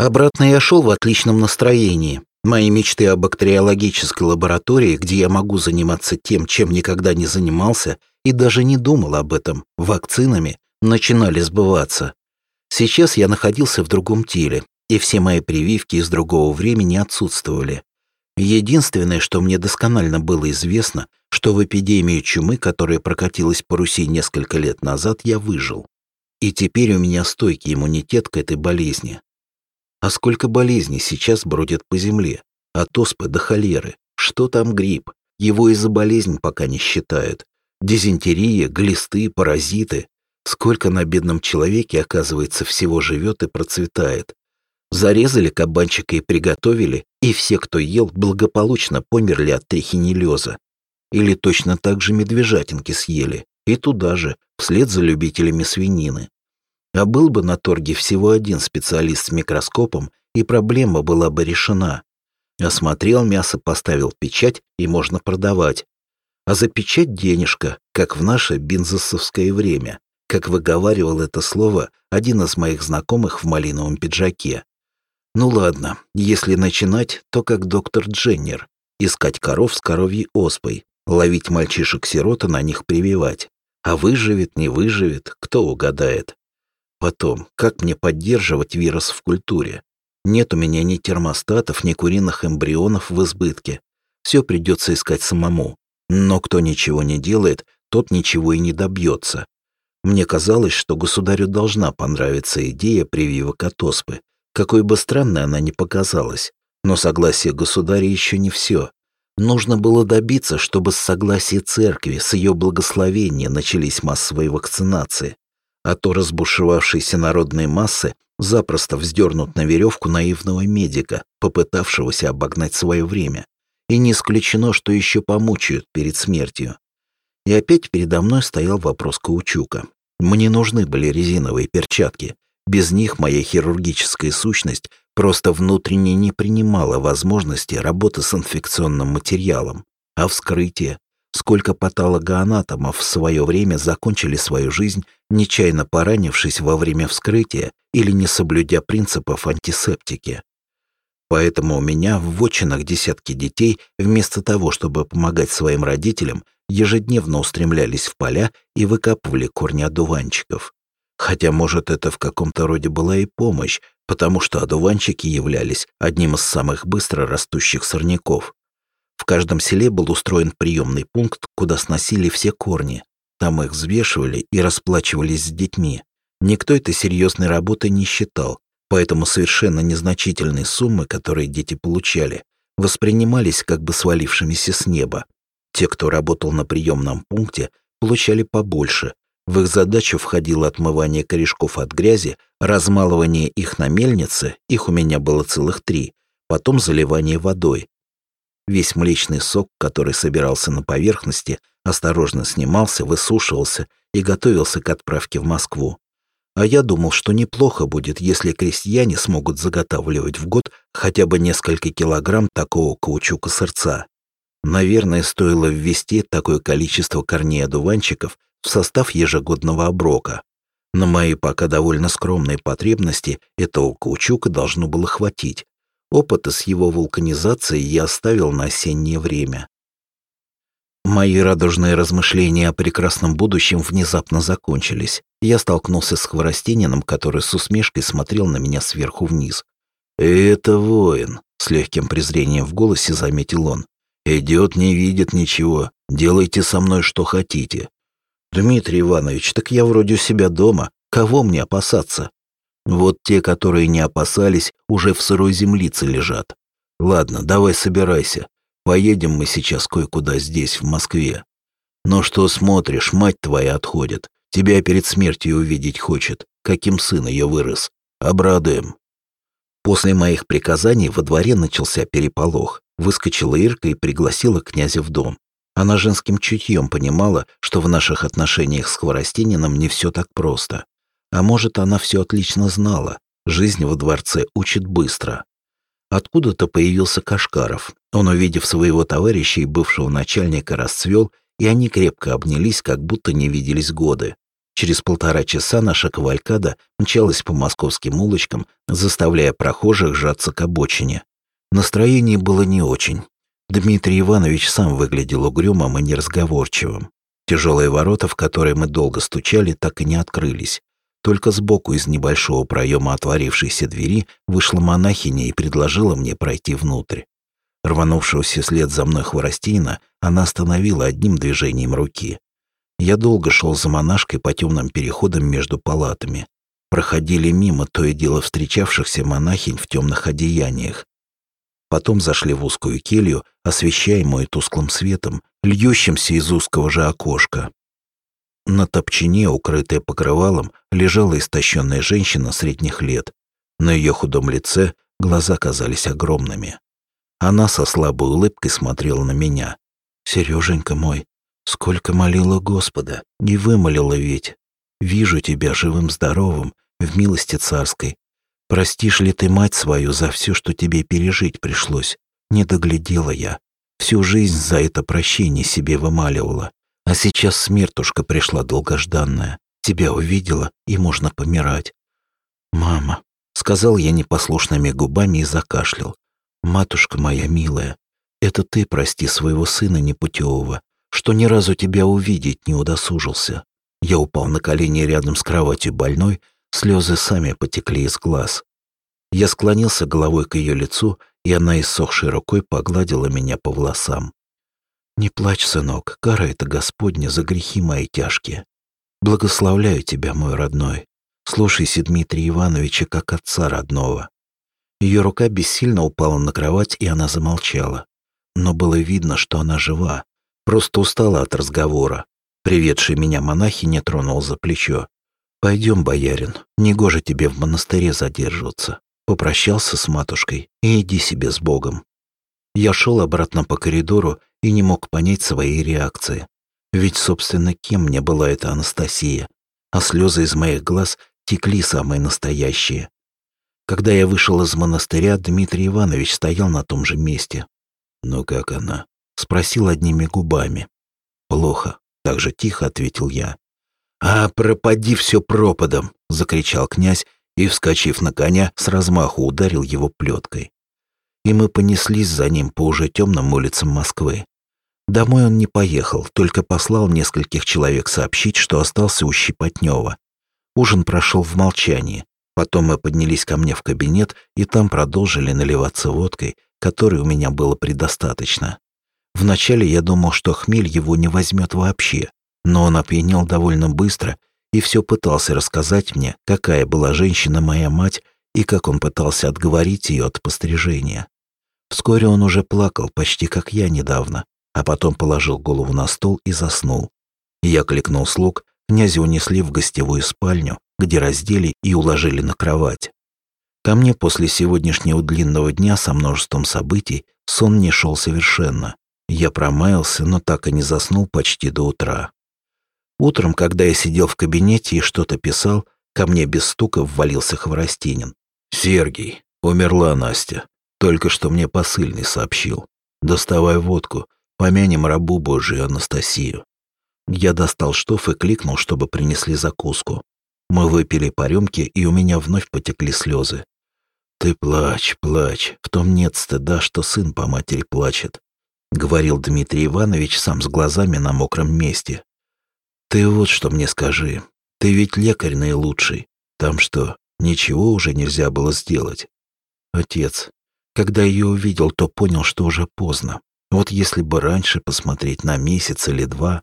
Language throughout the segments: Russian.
Обратно я шел в отличном настроении. Мои мечты о бактериологической лаборатории, где я могу заниматься тем, чем никогда не занимался, и даже не думал об этом, вакцинами, начинали сбываться. Сейчас я находился в другом теле, и все мои прививки из другого времени отсутствовали. Единственное, что мне досконально было известно, что в эпидемию чумы, которая прокатилась по Руси несколько лет назад, я выжил. И теперь у меня стойкий иммунитет к этой болезни. А сколько болезней сейчас бродят по земле? От оспы до холеры. Что там грипп? Его из за болезнь пока не считают. Дизентерия, глисты, паразиты. Сколько на бедном человеке, оказывается, всего живет и процветает. Зарезали кабанчика и приготовили, и все, кто ел, благополучно померли от трихинеллеза. Или точно так же медвежатинки съели, и туда же, вслед за любителями свинины. А был бы на торге всего один специалист с микроскопом, и проблема была бы решена. Осмотрел мясо, поставил печать, и можно продавать. А за печать денежка, как в наше бинзосовское время, как выговаривал это слово один из моих знакомых в малиновом пиджаке. Ну ладно, если начинать, то как доктор Дженнер. Искать коров с коровьей оспой, ловить мальчишек-сирота, на них прививать. А выживет, не выживет, кто угадает. Потом, как мне поддерживать вирус в культуре? Нет у меня ни термостатов, ни куриных эмбрионов в избытке. Все придется искать самому. Но кто ничего не делает, тот ничего и не добьется. Мне казалось, что государю должна понравиться идея прививок от оспы, какой бы странной она ни показалась. Но согласие государя еще не все. Нужно было добиться, чтобы с согласия церкви, с ее благословения начались массовые вакцинации а то разбушевавшиеся народные массы запросто вздернут на веревку наивного медика, попытавшегося обогнать свое время. И не исключено, что еще помучают перед смертью. И опять передо мной стоял вопрос каучука. Мне нужны были резиновые перчатки. Без них моя хирургическая сущность просто внутренне не принимала возможности работы с инфекционным материалом. А вскрытие, Сколько патологоанатомов в свое время закончили свою жизнь, нечаянно поранившись во время вскрытия или не соблюдя принципов антисептики. Поэтому у меня в вотчинах десятки детей, вместо того, чтобы помогать своим родителям, ежедневно устремлялись в поля и выкапывали корни одуванчиков. Хотя, может, это в каком-то роде была и помощь, потому что одуванчики являлись одним из самых быстро растущих сорняков. Каждом селе был устроен приемный пункт, куда сносили все корни. Там их взвешивали и расплачивались с детьми. Никто этой серьезной работы не считал, поэтому совершенно незначительные суммы, которые дети получали, воспринимались как бы свалившимися с неба. Те, кто работал на приемном пункте, получали побольше. В их задачу входило отмывание корешков от грязи, размалывание их на мельнице, их у меня было целых три, потом заливание водой, Весь млечный сок, который собирался на поверхности, осторожно снимался, высушивался и готовился к отправке в Москву. А я думал, что неплохо будет, если крестьяне смогут заготавливать в год хотя бы несколько килограмм такого каучука-сырца. Наверное, стоило ввести такое количество корней одуванчиков в состав ежегодного оброка. На мои пока довольно скромные потребности этого каучука должно было хватить, Опыта с его вулканизацией я оставил на осеннее время. Мои радужные размышления о прекрасном будущем внезапно закончились. Я столкнулся с Хворостининым, который с усмешкой смотрел на меня сверху вниз. «Это воин», — с легким презрением в голосе заметил он. «Идет, не видит ничего. Делайте со мной что хотите». «Дмитрий Иванович, так я вроде у себя дома. Кого мне опасаться?» Вот те, которые не опасались, уже в сырой землице лежат. Ладно, давай собирайся. Поедем мы сейчас кое-куда здесь, в Москве. Но что смотришь, мать твоя отходит. Тебя перед смертью увидеть хочет, каким сын ее вырос. Обрадуем. После моих приказаний во дворе начался переполох. Выскочила Ирка и пригласила князя в дом. Она женским чутьем понимала, что в наших отношениях с Хворостининым не все так просто. А может, она все отлично знала. Жизнь во дворце учит быстро. Откуда-то появился Кашкаров. Он, увидев своего товарища и бывшего начальника, расцвел, и они крепко обнялись, как будто не виделись годы. Через полтора часа наша кавалькада мчалась по московским улочкам, заставляя прохожих сжаться к обочине. Настроение было не очень. Дмитрий Иванович сам выглядел угрюмым и неразговорчивым. Тяжелые ворота, в которые мы долго стучали, так и не открылись. Только сбоку из небольшого проема отворившейся двери вышла монахиня и предложила мне пройти внутрь. Рванувшегося след за мной Хворостина она остановила одним движением руки. Я долго шел за монашкой по темным переходам между палатами. Проходили мимо то и дело встречавшихся монахинь в темных одеяниях. Потом зашли в узкую келью, освещаемую тусклым светом, льющимся из узкого же окошка. На топчине, укрытая покрывалом, лежала истощенная женщина средних лет. На ее худом лице глаза казались огромными. Она со слабой улыбкой смотрела на меня. «Сереженька мой, сколько молила Господа, не вымолила ведь. Вижу тебя живым-здоровым, в милости царской. Простишь ли ты мать свою за все, что тебе пережить пришлось? Не доглядела я. Всю жизнь за это прощение себе вымаливала. А сейчас смертушка пришла долгожданная. Тебя увидела, и можно помирать. «Мама», — сказал я непослушными губами и закашлял. «Матушка моя милая, это ты прости своего сына непутевого, что ни разу тебя увидеть не удосужился». Я упал на колени рядом с кроватью больной, слезы сами потекли из глаз. Я склонился головой к ее лицу, и она иссохшей рукой погладила меня по волосам. «Не плачь, сынок, кара это Господня за грехи мои тяжкие. Благословляю тебя, мой родной. Слушайся Дмитрия Ивановича как отца родного. Ее рука бессильно упала на кровать, и она замолчала. Но было видно, что она жива, просто устала от разговора. Приведший меня монахиня тронул за плечо. «Пойдем, боярин, негоже тебе в монастыре задерживаться». Попрощался с матушкой и иди себе с Богом. Я шел обратно по коридору и не мог понять своей реакции. Ведь, собственно, кем мне была эта Анастасия? А слезы из моих глаз текли самые настоящие. Когда я вышел из монастыря, Дмитрий Иванович стоял на том же месте. «Ну как она?» — спросил одними губами. «Плохо», — так же тихо ответил я. «А пропади все пропадом!» — закричал князь и, вскочив на коня, с размаху ударил его плеткой. И мы понеслись за ним по уже темным улицам Москвы. Домой он не поехал, только послал нескольких человек сообщить, что остался у Щепотнева. Ужин прошел в молчании. Потом мы поднялись ко мне в кабинет и там продолжили наливаться водкой, которой у меня было предостаточно. Вначале я думал, что хмель его не возьмет вообще, но он опьянел довольно быстро и все пытался рассказать мне, какая была женщина моя мать и как он пытался отговорить ее от пострижения. Вскоре он уже плакал, почти как я недавно, а потом положил голову на стол и заснул. Я кликнул слуг, князя унесли в гостевую спальню, где раздели и уложили на кровать. Ко мне после сегодняшнего длинного дня со множеством событий сон не шел совершенно. Я промаялся, но так и не заснул почти до утра. Утром, когда я сидел в кабинете и что-то писал, ко мне без стука ввалился Хворостинин. «Сергей, умерла Настя. Только что мне посыльный сообщил. Доставай водку, помянем рабу Божию Анастасию». Я достал штоф и кликнул, чтобы принесли закуску. Мы выпили по рюмке, и у меня вновь потекли слезы. «Ты плачь, плачь, в том нет стыда, что сын по матери плачет», — говорил Дмитрий Иванович сам с глазами на мокром месте. Ты вот что мне скажи. Ты ведь лекарь наилучший. Там что, ничего уже нельзя было сделать? Отец, когда ее увидел, то понял, что уже поздно. Вот если бы раньше посмотреть на месяц или два,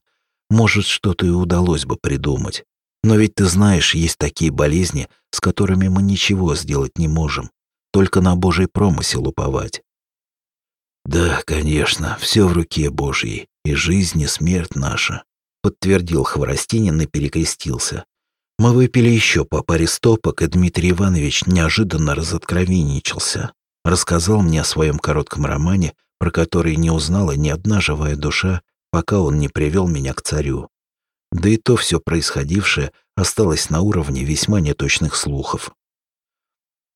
может, что-то и удалось бы придумать. Но ведь ты знаешь, есть такие болезни, с которыми мы ничего сделать не можем, только на Божий промысел уповать. Да, конечно, все в руке Божьей, и жизнь, и смерть наша подтвердил Хворостинин и перекрестился. Мы выпили еще по паре стопок, и Дмитрий Иванович неожиданно разоткровенничался. Рассказал мне о своем коротком романе, про который не узнала ни одна живая душа, пока он не привел меня к царю. Да и то все происходившее осталось на уровне весьма неточных слухов.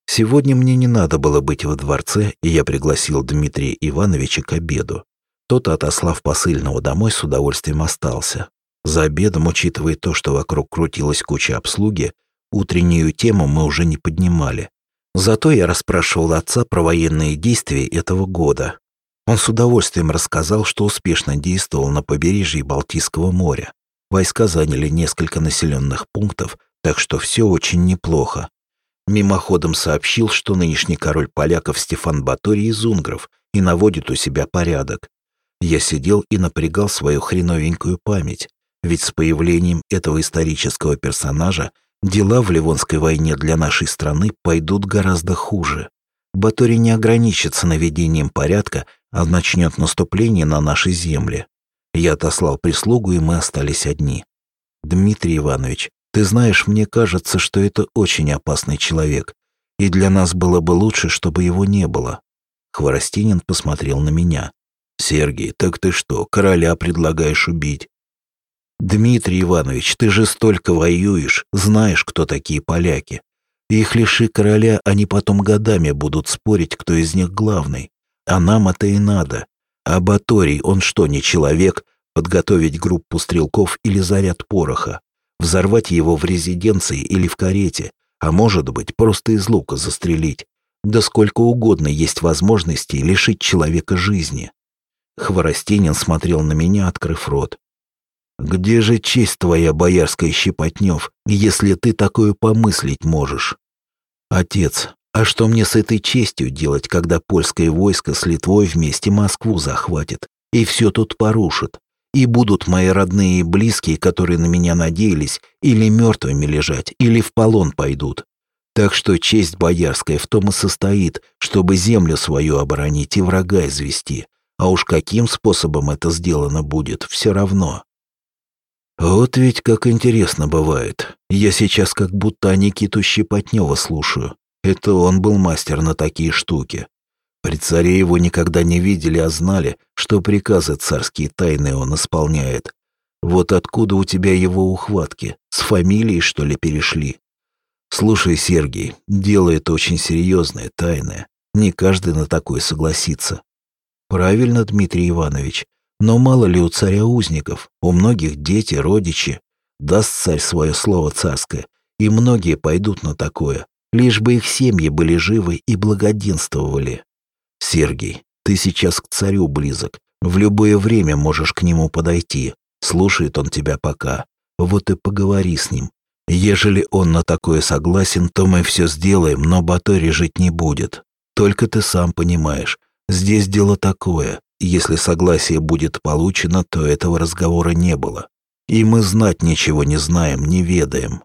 Сегодня мне не надо было быть во дворце, и я пригласил Дмитрия Ивановича к обеду. Тот, отослав посыльного домой, с удовольствием остался. За обедом, учитывая то, что вокруг крутилась куча обслуги, утреннюю тему мы уже не поднимали. Зато я расспрашивал отца про военные действия этого года. Он с удовольствием рассказал, что успешно действовал на побережье Балтийского моря. Войска заняли несколько населенных пунктов, так что все очень неплохо. Мимоходом сообщил, что нынешний король поляков Стефан Баторий из Унгров и наводит у себя порядок. Я сидел и напрягал свою хреновенькую память, ведь с появлением этого исторического персонажа дела в Ливонской войне для нашей страны пойдут гораздо хуже. Баторий не ограничится наведением порядка, а начнет наступление на наши земли. Я отослал прислугу, и мы остались одни. Дмитрий Иванович, ты знаешь, мне кажется, что это очень опасный человек, и для нас было бы лучше, чтобы его не было. Хворостинин посмотрел на меня. «Сергей, так ты что, короля предлагаешь убить?» «Дмитрий Иванович, ты же столько воюешь, знаешь, кто такие поляки. Их лиши короля, они потом годами будут спорить, кто из них главный. А нам это и надо. А Баторий, он что, не человек? Подготовить группу стрелков или заряд пороха? Взорвать его в резиденции или в карете? А может быть, просто из лука застрелить? Да сколько угодно есть возможностей лишить человека жизни. Хворостинин смотрел на меня, открыв рот. «Где же честь твоя, боярская Щепотнев, если ты такое помыслить можешь?» «Отец, а что мне с этой честью делать, когда польское войско с Литвой вместе Москву захватит и все тут порушит? И будут мои родные и близкие, которые на меня надеялись, или мертвыми лежать, или в полон пойдут. Так что честь боярская в том и состоит, чтобы землю свою оборонить и врага извести. А уж каким способом это сделано будет, все равно. Вот ведь как интересно бывает. Я сейчас как будто Никиту Щепотнева слушаю. Это он был мастер на такие штуки. При царе его никогда не видели, а знали, что приказы царские тайны он исполняет. Вот откуда у тебя его ухватки? С фамилией, что ли, перешли? Слушай, Сергей, дело это очень серьезное, тайное. Не каждый на такое согласится. Правильно, Дмитрий Иванович. Но мало ли у царя узников, у многих дети, родичи. Даст царь свое слово царское, и многие пойдут на такое, лишь бы их семьи были живы и благоденствовали. Сергей, ты сейчас к царю близок, в любое время можешь к нему подойти. Слушает он тебя пока. Вот и поговори с ним. Ежели он на такое согласен, то мы все сделаем, но Батори жить не будет. Только ты сам понимаешь, здесь дело такое. Если согласие будет получено, то этого разговора не было. И мы знать ничего не знаем, не ведаем.